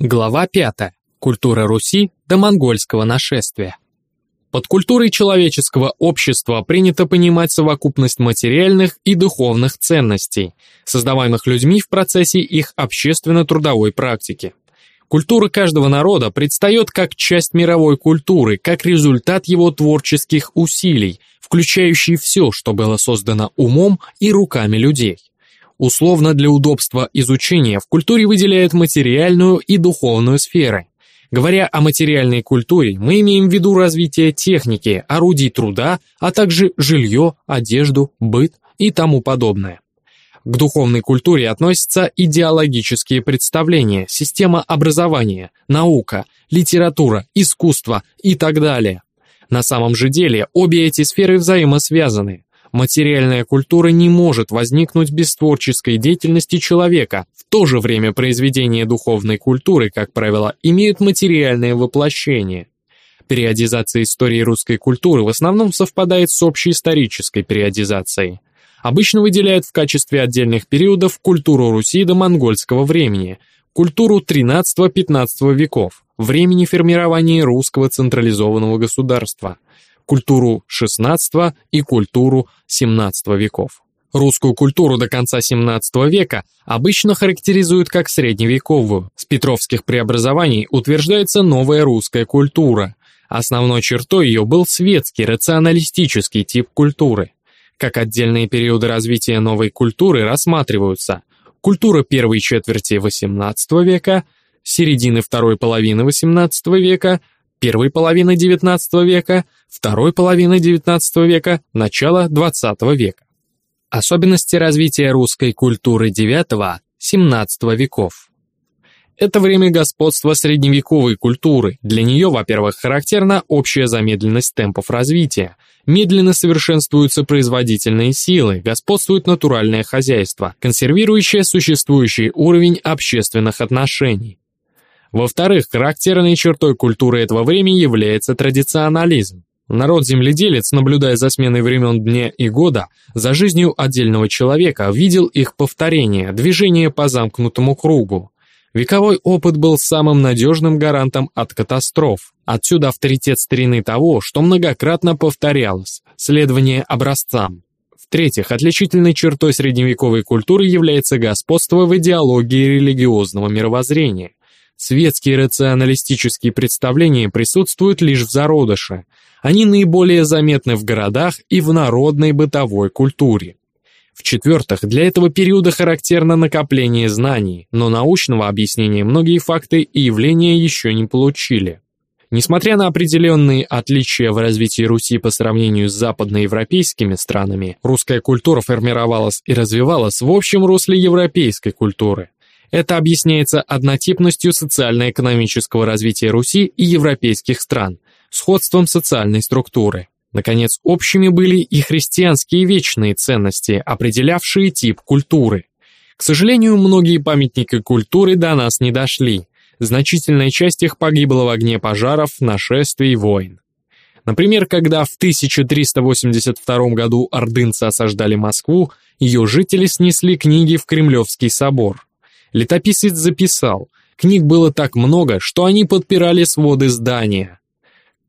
Глава 5. Культура Руси до монгольского нашествия. Под культурой человеческого общества принято понимать совокупность материальных и духовных ценностей, создаваемых людьми в процессе их общественно-трудовой практики. Культура каждого народа предстает как часть мировой культуры, как результат его творческих усилий, включающий все, что было создано умом и руками людей. Условно для удобства изучения в культуре выделяют материальную и духовную сферы. Говоря о материальной культуре, мы имеем в виду развитие техники, орудий труда, а также жилье, одежду, быт и тому подобное. К духовной культуре относятся идеологические представления, система образования, наука, литература, искусство и так далее. На самом же деле обе эти сферы взаимосвязаны. Материальная культура не может возникнуть без творческой деятельности человека. В то же время произведения духовной культуры, как правило, имеют материальное воплощение. Периодизация истории русской культуры в основном совпадает с общей исторической периодизацией. Обычно выделяют в качестве отдельных периодов культуру Руси до монгольского времени, культуру XIII-XV веков, времени формирования русского централизованного государства – культуру XVI и культуру XVII веков. Русскую культуру до конца XVII века обычно характеризуют как средневековую. С петровских преобразований утверждается новая русская культура. Основной чертой ее был светский, рационалистический тип культуры. Как отдельные периоды развития новой культуры рассматриваются культура первой четверти XVIII века, середины второй половины XVIII века, первой половины XIX века, второй половины XIX века, начала XX века. Особенности развития русской культуры IX-XVII веков. Это время господства средневековой культуры. Для нее, во-первых, характерна общая замедленность темпов развития. Медленно совершенствуются производительные силы, господствует натуральное хозяйство, консервирующее существующий уровень общественных отношений. Во-вторых, характерной чертой культуры этого времени является традиционализм. Народ-земледелец, наблюдая за сменой времен дня и года, за жизнью отдельного человека, видел их повторение, движение по замкнутому кругу. Вековой опыт был самым надежным гарантом от катастроф. Отсюда авторитет старины того, что многократно повторялось, следование образцам. В-третьих, отличительной чертой средневековой культуры является господство в идеологии религиозного мировоззрения – Светские рационалистические представления присутствуют лишь в зародыше. Они наиболее заметны в городах и в народной бытовой культуре. В-четвертых, для этого периода характерно накопление знаний, но научного объяснения многие факты и явления еще не получили. Несмотря на определенные отличия в развитии Руси по сравнению с западноевропейскими странами, русская культура формировалась и развивалась в общем русле европейской культуры. Это объясняется однотипностью социально-экономического развития Руси и европейских стран, сходством социальной структуры. Наконец, общими были и христианские вечные ценности, определявшие тип культуры. К сожалению, многие памятники культуры до нас не дошли. Значительная часть их погибла в огне пожаров, нашествий войн. Например, когда в 1382 году ордынцы осаждали Москву, ее жители снесли книги в Кремлевский собор. Летописец записал, книг было так много, что они подпирали своды здания.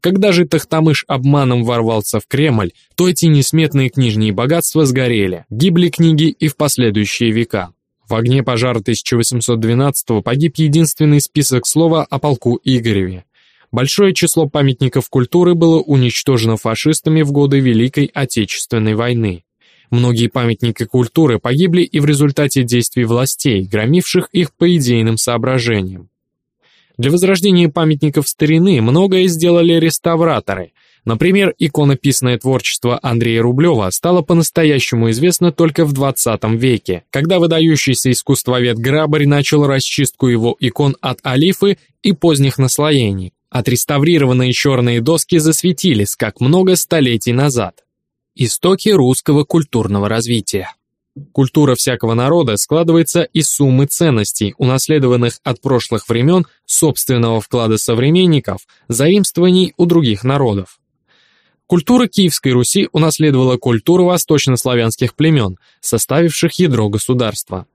Когда же Тахтамыш обманом ворвался в Кремль, то эти несметные книжные богатства сгорели, гибли книги и в последующие века. В огне пожара 1812 погиб единственный список слова о полку Игореве. Большое число памятников культуры было уничтожено фашистами в годы Великой Отечественной войны. Многие памятники культуры погибли и в результате действий властей, громивших их по идейным соображениям. Для возрождения памятников старины многое сделали реставраторы. Например, иконописное творчество Андрея Рублева стало по-настоящему известно только в 20 веке, когда выдающийся искусствовед Грабарь начал расчистку его икон от олифы и поздних наслоений. Отреставрированные черные доски засветились, как много столетий назад. Истоки русского культурного развития. Культура всякого народа складывается из суммы ценностей, унаследованных от прошлых времен, собственного вклада современников, заимствований у других народов. Культура Киевской Руси унаследовала культуру восточнославянских племен, составивших ядро государства.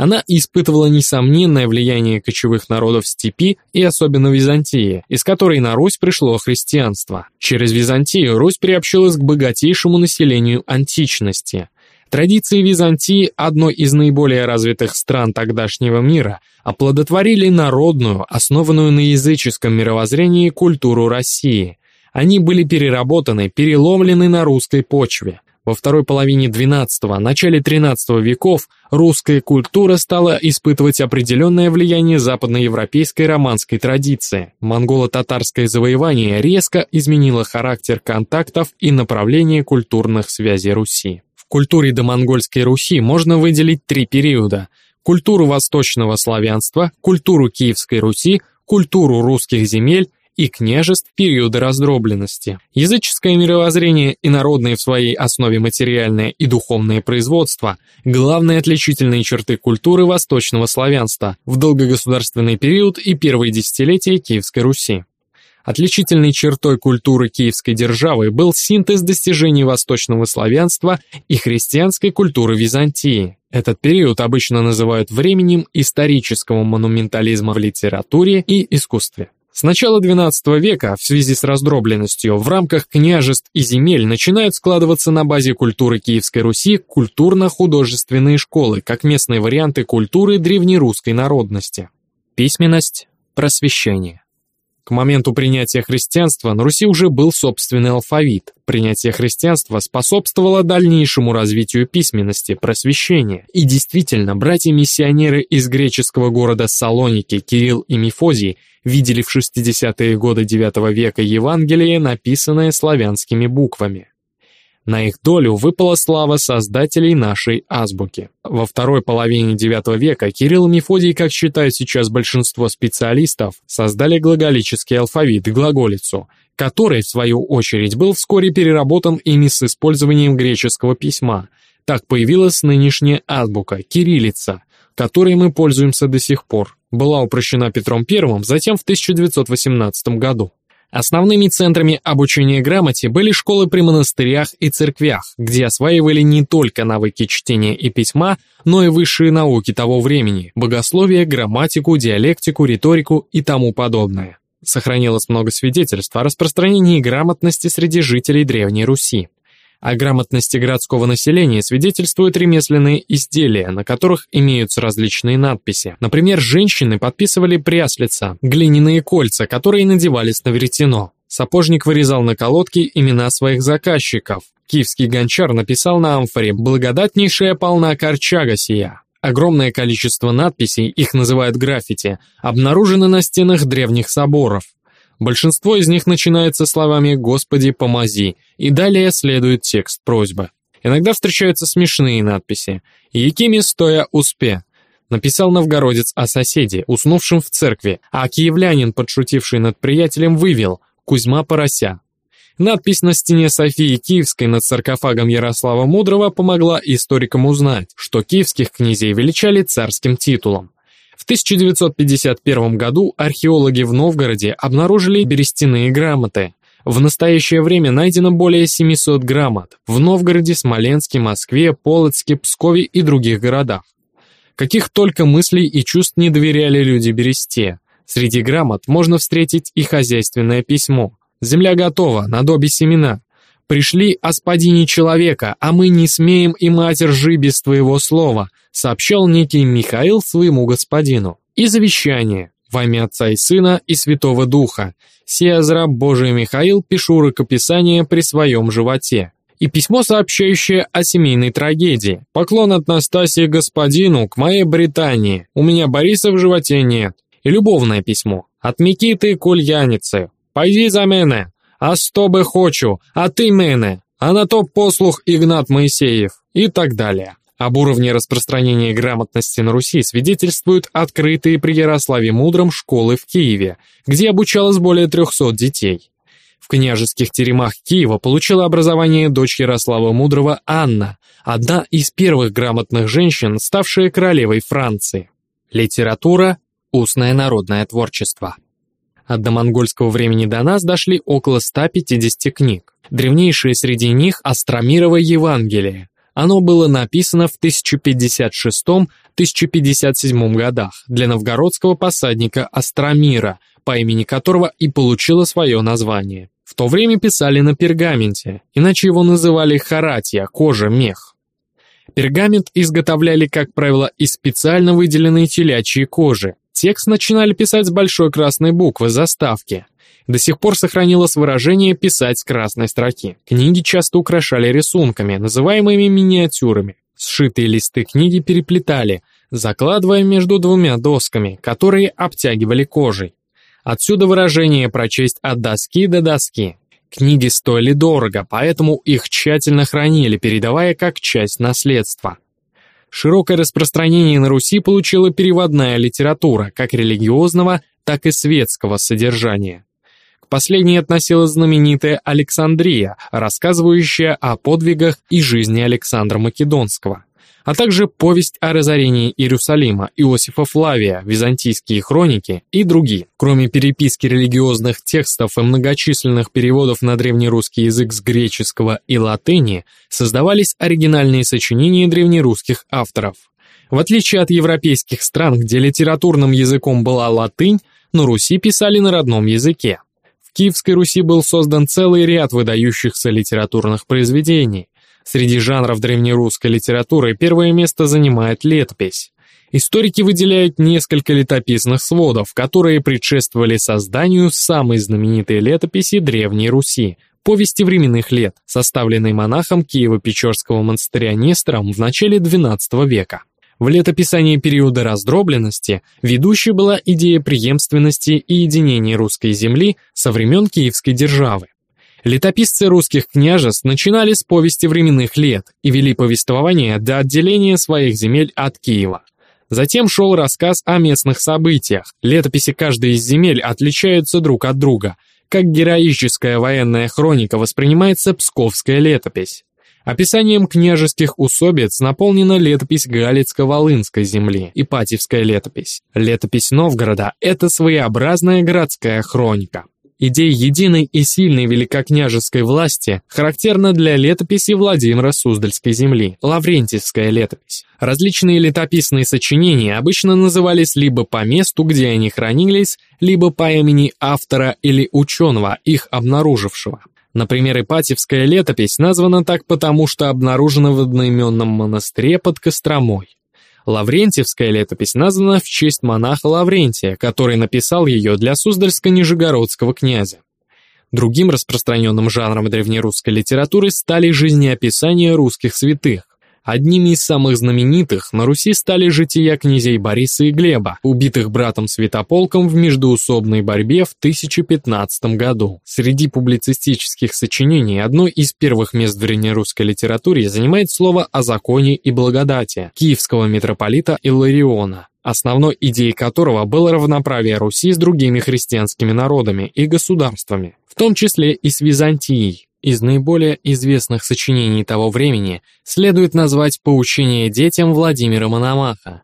Она испытывала несомненное влияние кочевых народов степи и особенно Византии, из которой на Русь пришло христианство. Через Византию Русь приобщилась к богатейшему населению античности. Традиции Византии, одной из наиболее развитых стран тогдашнего мира, оплодотворили народную, основанную на языческом мировоззрении культуру России. Они были переработаны, переломлены на русской почве. Во второй половине XII – начале XIII веков русская культура стала испытывать определенное влияние западноевропейской романской традиции. Монголо-татарское завоевание резко изменило характер контактов и направление культурных связей Руси. В культуре домонгольской Руси можно выделить три периода – культуру восточного славянства, культуру Киевской Руси, культуру русских земель и княжеств периода раздробленности. Языческое мировоззрение и народное в своей основе материальное и духовное производство – главные отличительные черты культуры восточного славянства в долгогосударственный период и первые десятилетия Киевской Руси. Отличительной чертой культуры киевской державы был синтез достижений восточного славянства и христианской культуры Византии. Этот период обычно называют временем исторического монументализма в литературе и искусстве. С начала XII века в связи с раздробленностью в рамках княжеств и земель начинают складываться на базе культуры Киевской Руси культурно-художественные школы, как местные варианты культуры древнерусской народности. Письменность, просвещение. К моменту принятия христианства на Руси уже был собственный алфавит. Принятие христианства способствовало дальнейшему развитию письменности, просвещения. И действительно, братья-миссионеры из греческого города Салоники, Кирилл и Мефозий, видели в 60-е годы IX века Евангелие, написанное славянскими буквами. На их долю выпала слава создателей нашей азбуки. Во второй половине IX века Кирилл и Мефодий, как считают сейчас большинство специалистов, создали глаголический алфавит, глаголицу, который, в свою очередь, был вскоре переработан ими с использованием греческого письма. Так появилась нынешняя азбука, кириллица, которой мы пользуемся до сих пор. Была упрощена Петром I, затем в 1918 году. Основными центрами обучения грамоте были школы при монастырях и церквях, где осваивали не только навыки чтения и письма, но и высшие науки того времени – богословие, грамматику, диалектику, риторику и тому подобное. Сохранилось много свидетельств о распространении грамотности среди жителей Древней Руси. О грамотности городского населения свидетельствуют ремесленные изделия, на которых имеются различные надписи. Например, женщины подписывали пряслица, глиняные кольца, которые надевались на веретено. Сапожник вырезал на колодке имена своих заказчиков. Киевский гончар написал на амфоре «Благодатнейшая полна корчага сия». Огромное количество надписей, их называют граффити, обнаружено на стенах древних соборов. Большинство из них начинается словами «Господи, помози», и далее следует текст просьбы. Иногда встречаются смешные надписи «Якими стоя успе», написал новгородец о соседе, уснувшем в церкви, а киевлянин, подшутивший над приятелем, вывел «Кузьма Порося». Надпись на стене Софии Киевской над саркофагом Ярослава Мудрого помогла историкам узнать, что киевских князей величали царским титулом. В 1951 году археологи в Новгороде обнаружили берестяные грамоты. В настоящее время найдено более 700 грамот в Новгороде, Смоленске, Москве, Полоцке, Пскове и других городах. Каких только мыслей и чувств не доверяли люди бересте. Среди грамот можно встретить и хозяйственное письмо. «Земля готова, на добе семена. Пришлиоспадини человека, а мы не смеем и мать ржи без твоего слова сообщал некий Михаил своему господину. И завещание во имя Отца и Сына и Святого Духа. Сия раб Божий Михаил пишу рукописание при своем животе. И письмо, сообщающее о семейной трагедии. Поклон от Настасии господину к моей Британии. У меня Бориса в животе нет. И любовное письмо. От Микиты Кульяницы. Пойди за мене. А сто бы хочу, а ты мене. А на то послух Игнат Моисеев. И так далее. Об уровне распространения грамотности на Руси свидетельствуют открытые при Ярославе Мудром школы в Киеве, где обучалось более 300 детей. В княжеских теремах Киева получила образование дочь Ярослава Мудрого Анна, одна из первых грамотных женщин, ставшая королевой Франции. Литература – устное народное творчество. От домонгольского времени до нас дошли около 150 книг. Древнейшие среди них – Астромирово Евангелие, Оно было написано в 1056-1057 годах для новгородского посадника Астромира, по имени которого и получило свое название. В то время писали на пергаменте, иначе его называли харатья, кожа, мех. Пергамент изготовляли, как правило, из специально выделенной телячьей кожи. Текст начинали писать с большой красной буквы заставки. До сих пор сохранилось выражение «писать с красной строки». Книги часто украшали рисунками, называемыми миниатюрами. Сшитые листы книги переплетали, закладывая между двумя досками, которые обтягивали кожей. Отсюда выражение прочесть от доски до доски. Книги стоили дорого, поэтому их тщательно хранили, передавая как часть наследства. Широкое распространение на Руси получила переводная литература, как религиозного, так и светского содержания. К последней относилась знаменитая Александрия, рассказывающая о подвигах и жизни Александра Македонского а также повесть о разорении Иерусалима Иосифа Флавия, византийские хроники и другие. Кроме переписки религиозных текстов и многочисленных переводов на древнерусский язык с греческого и латыни, создавались оригинальные сочинения древнерусских авторов. В отличие от европейских стран, где литературным языком была латынь, на Руси писали на родном языке. В Киевской Руси был создан целый ряд выдающихся литературных произведений, Среди жанров древнерусской литературы первое место занимает летопись. Историки выделяют несколько летописных сводов, которые предшествовали созданию самой знаменитой летописи Древней Руси – повести временных лет, составленной монахом Киево-Печорского монастыря Нестором в начале XII века. В летописании периода раздробленности ведущей была идея преемственности и единения русской земли со времен Киевской державы. Летописцы русских княжеств начинали с повести временных лет и вели повествование до отделения своих земель от Киева. Затем шел рассказ о местных событиях. Летописи каждой из земель отличаются друг от друга. Как героическая военная хроника воспринимается Псковская летопись. Описанием княжеских усобиц наполнена летопись Галицко-Волынской земли, Ипатьевская летопись. Летопись Новгорода – это своеобразная городская хроника. Идея единой и сильной великокняжеской власти характерна для летописи Владимира Суздальской земли, Лаврентьевская летопись. Различные летописные сочинения обычно назывались либо по месту, где они хранились, либо по имени автора или ученого, их обнаружившего. Например, Ипатьевская летопись названа так потому, что обнаружена в одноименном монастыре под Костромой. Лаврентьевская летопись названа в честь монаха Лаврентия, который написал ее для Суздальско-Нижегородского князя. Другим распространенным жанром древнерусской литературы стали жизнеописания русских святых. Одними из самых знаменитых на Руси стали жития князей Бориса и Глеба, убитых братом Святополком в междуусобной борьбе в 1015 году. Среди публицистических сочинений одно из первых мест в древнерусской литературе занимает слово о законе и благодати киевского митрополита Иллариона основной идеей которого было равноправие Руси с другими христианскими народами и государствами, в том числе и с Византией. Из наиболее известных сочинений того времени следует назвать «Поучение детям» Владимира Мономаха,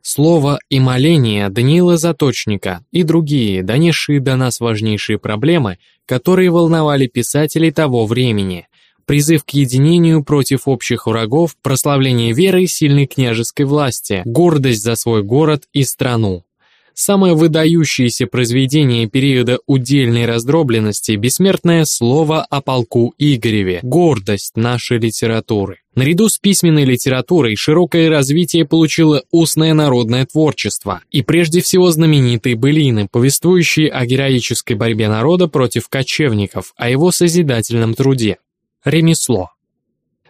«Слово и моление» Даниила Заточника и другие, донесшие до нас важнейшие проблемы, которые волновали писателей того времени, призыв к единению против общих врагов, прославление веры и сильной княжеской власти, гордость за свой город и страну. Самое выдающееся произведение периода удельной раздробленности – бессмертное слово о полку Игореве, гордость нашей литературы. Наряду с письменной литературой широкое развитие получило устное народное творчество и прежде всего знаменитые былины, повествующие о героической борьбе народа против кочевников, о его созидательном труде. Ремесло.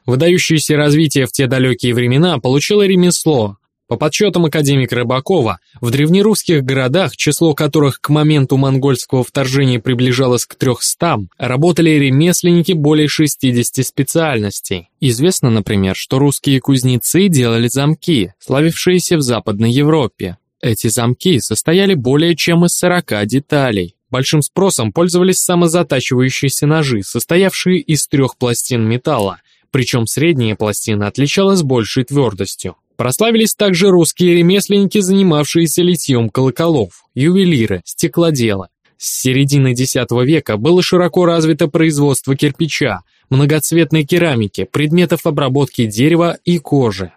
Выдающееся развитие в те далекие времена получило ремесло, по подсчетам академика Рыбакова, в древнерусских городах, число которых к моменту монгольского вторжения приближалось к 300, работали ремесленники более 60 специальностей. Известно, например, что русские кузнецы делали замки, славившиеся в Западной Европе. Эти замки состояли более чем из 40 деталей. Большим спросом пользовались самозатачивающиеся ножи, состоявшие из трех пластин металла, причем средняя пластина отличалась большей твердостью. Прославились также русские ремесленники, занимавшиеся литьем колоколов, ювелиры, стеклоделы. С середины X века было широко развито производство кирпича, многоцветной керамики, предметов обработки дерева и кожи.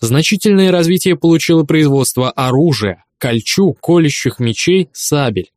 Значительное развитие получило производство оружия, кольчуг, колющих мечей, сабель.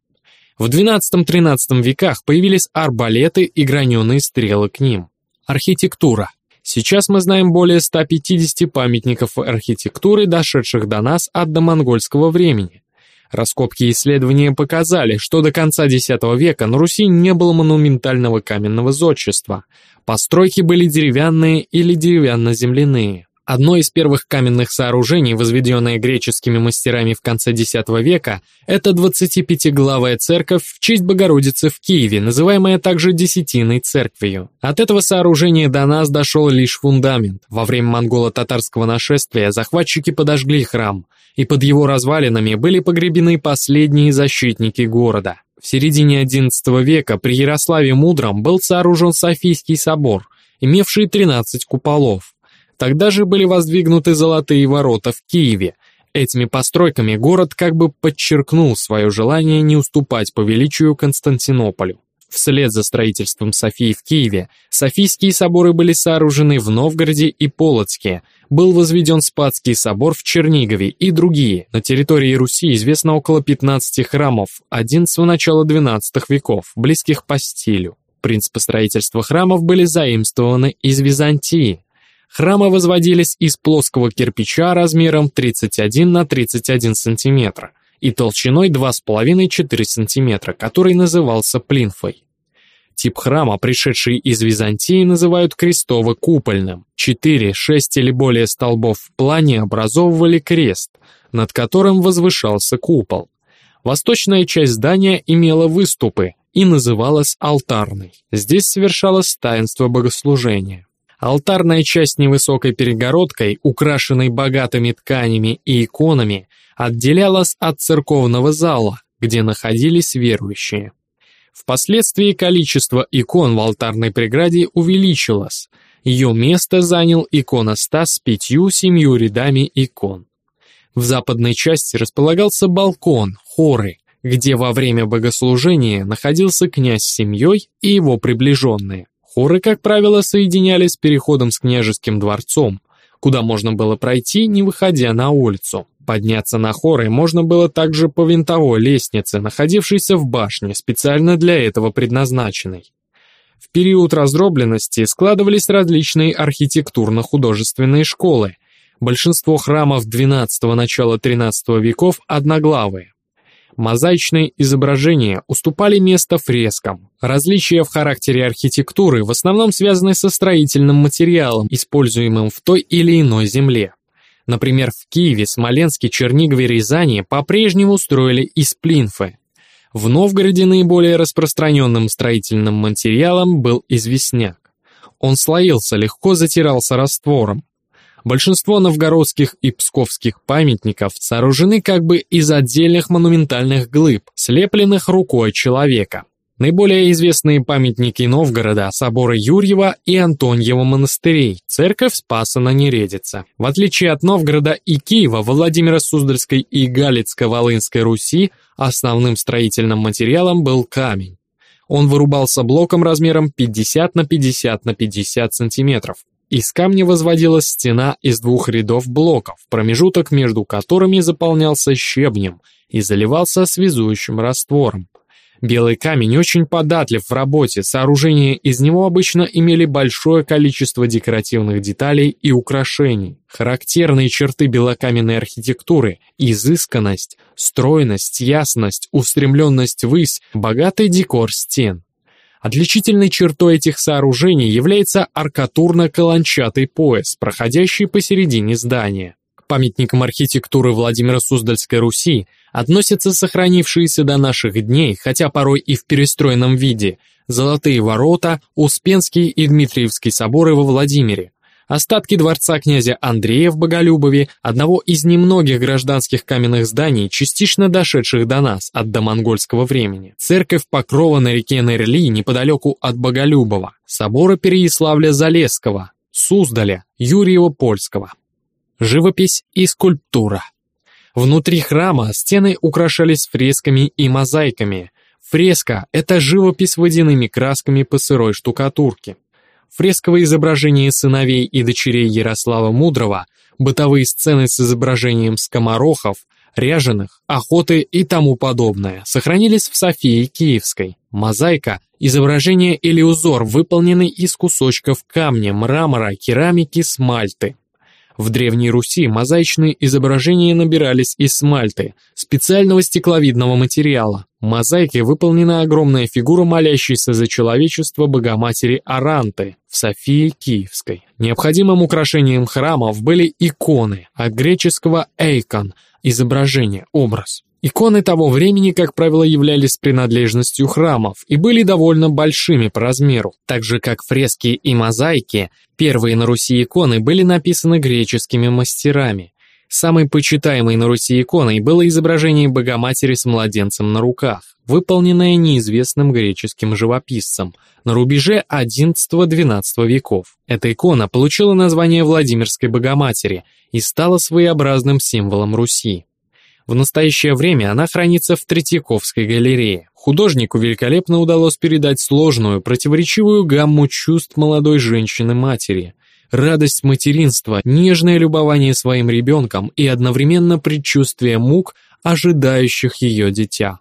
В XII-XIII веках появились арбалеты и граненые стрелы к ним. Архитектура. Сейчас мы знаем более 150 памятников архитектуры, дошедших до нас от домонгольского времени. Раскопки и исследования показали, что до конца X века на Руси не было монументального каменного зодчества. Постройки были деревянные или деревянно-земляные. Одно из первых каменных сооружений, возведенное греческими мастерами в конце X века, это 25-главая церковь в честь Богородицы в Киеве, называемая также Десятиной церковью. От этого сооружения до нас дошел лишь фундамент. Во время монголо-татарского нашествия захватчики подожгли храм, и под его развалинами были погребены последние защитники города. В середине XI века при Ярославе Мудром был сооружен Софийский собор, имевший 13 куполов. Тогда же были воздвигнуты золотые ворота в Киеве. Этими постройками город как бы подчеркнул свое желание не уступать по величию Константинополю. Вслед за строительством Софии в Киеве, Софийские соборы были сооружены в Новгороде и Полоцке, был возведен Спасский собор в Чернигове и другие. На территории Руси известно около 15 храмов XI начала XII веков, близких по стилю. Принципы строительства храмов были заимствованы из Византии. Храмы возводились из плоского кирпича размером 31 на 31 см и толщиной 2,5-4 см, который назывался плинфой. Тип храма, пришедший из Византии, называют крестово-купольным. Четыре, шесть или более столбов в плане образовывали крест, над которым возвышался купол. Восточная часть здания имела выступы и называлась алтарной. Здесь совершалось таинство богослужения. Алтарная часть невысокой перегородкой, украшенной богатыми тканями и иконами, отделялась от церковного зала, где находились верующие. Впоследствии количество икон в алтарной преграде увеличилось. Ее место занял иконостас с пятью-семью рядами икон. В западной части располагался балкон, хоры, где во время богослужения находился князь с семьей и его приближенные. Хоры, как правило, соединялись переходом с княжеским дворцом, куда можно было пройти, не выходя на улицу. Подняться на хоры можно было также по винтовой лестнице, находившейся в башне, специально для этого предназначенной. В период раздробленности складывались различные архитектурно-художественные школы. Большинство храмов XII – начала XIII веков одноглавые. Мозаичные изображения уступали место фрескам. Различия в характере архитектуры в основном связаны со строительным материалом, используемым в той или иной земле. Например, в Киеве, Смоленске, Чернигове, Рязани по-прежнему строили из плинфы. В Новгороде наиболее распространенным строительным материалом был известняк. Он слоился, легко затирался раствором. Большинство новгородских и псковских памятников сооружены как бы из отдельных монументальных глыб, слепленных рукой человека. Наиболее известные памятники Новгорода – соборы Юрьева и Антоньева монастырей, церковь Спаса на Нередице. В отличие от Новгорода и Киева, во Владимиро-Суздальской и Галицко-Волынской Руси основным строительным материалом был камень. Он вырубался блоком размером 50 на 50 на 50 сантиметров. Из камня возводилась стена из двух рядов блоков, промежуток между которыми заполнялся щебнем и заливался связующим раствором. Белый камень очень податлив в работе, сооружения из него обычно имели большое количество декоративных деталей и украшений. Характерные черты белокаменной архитектуры – изысканность, стройность, ясность, устремленность ввысь, богатый декор стен. Отличительной чертой этих сооружений является аркатурно-каланчатый пояс, проходящий посередине здания. К памятникам архитектуры Владимира Суздальской Руси относятся сохранившиеся до наших дней, хотя порой и в перестроенном виде, Золотые ворота, Успенский и Дмитриевский соборы во Владимире, Остатки дворца князя Андрея в Боголюбове, одного из немногих гражданских каменных зданий, частично дошедших до нас от домонгольского времени. Церковь Покрова на реке Нерли неподалеку от Боголюбова. Соборы Переяславля-Залесского, Суздаля, Юрьева-Польского. Живопись и скульптура. Внутри храма стены украшались фресками и мозаиками. Фреска – это живопись водяными красками по сырой штукатурке. фресковые изображения сыновей и дочерей Ярослава Мудрого, бытовые сцены с изображением скоморохов, ряженых, охоты и тому подобное сохранились в Софии Киевской. Мозаика – изображение или узор, выполненный из кусочков камня, мрамора, керамики, смальты. В Древней Руси мозаичные изображения набирались из смальты, специального стекловидного материала. Мозаикой выполнена огромная фигура молящейся за человечество Богоматери Аранты в Софии Киевской. Необходимым украшением храмов были иконы, от греческого «эйкон» – изображение, образ. Иконы того времени, как правило, являлись принадлежностью храмов и были довольно большими по размеру. Так же, как фрески и мозаики, первые на Руси иконы были написаны греческими мастерами. Самой почитаемой на Руси иконой было изображение Богоматери с младенцем на руках, выполненное неизвестным греческим живописцем на рубеже XI-XII веков. Эта икона получила название Владимирской Богоматери и стала своеобразным символом Руси. В настоящее время она хранится в Третьяковской галерее. Художнику великолепно удалось передать сложную, противоречивую гамму чувств молодой женщины-матери. Радость материнства, нежное любование своим ребенком и одновременно предчувствие мук, ожидающих ее дитя.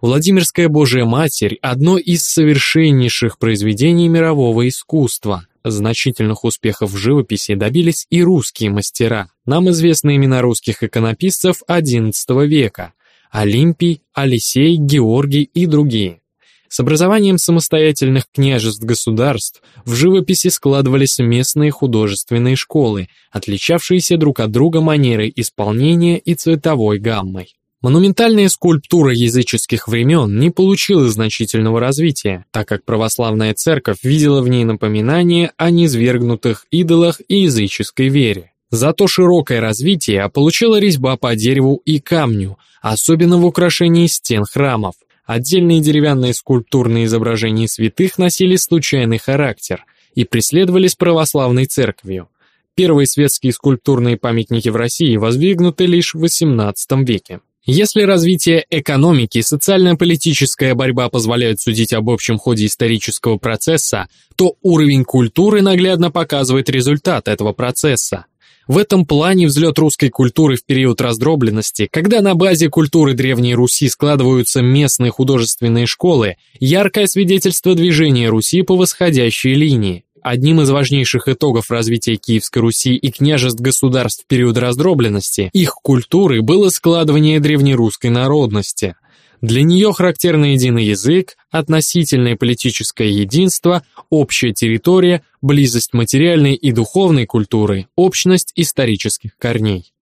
Владимирская Божия Матерь – одно из совершеннейших произведений мирового искусства. Значительных успехов в живописи добились и русские мастера. Нам известны имена русских иконописцев XI века – Олимпий, Алисей, Георгий и другие. С образованием самостоятельных княжеств-государств в живописи складывались местные художественные школы, отличавшиеся друг от друга манерой исполнения и цветовой гаммой. Монументальная скульптура языческих времен не получила значительного развития, так как православная церковь видела в ней напоминание о низвергнутых идолах и языческой вере. Зато широкое развитие получила резьба по дереву и камню, особенно в украшении стен храмов. Отдельные деревянные скульптурные изображения святых носили случайный характер и преследовались православной церковью. Первые светские скульптурные памятники в России воздвигнуты лишь в XVIII веке. Если развитие экономики и социально-политическая борьба позволяют судить об общем ходе исторического процесса, то уровень культуры наглядно показывает результат этого процесса. В этом плане взлет русской культуры в период раздробленности, когда на базе культуры Древней Руси складываются местные художественные школы, яркое свидетельство движения Руси по восходящей линии. Одним из важнейших итогов развития Киевской Руси и княжеств-государств в период раздробленности их культуры было складывание древнерусской народности. Для нее характерный единый язык, относительное политическое единство, общая территория, близость материальной и духовной культуры, общность исторических корней.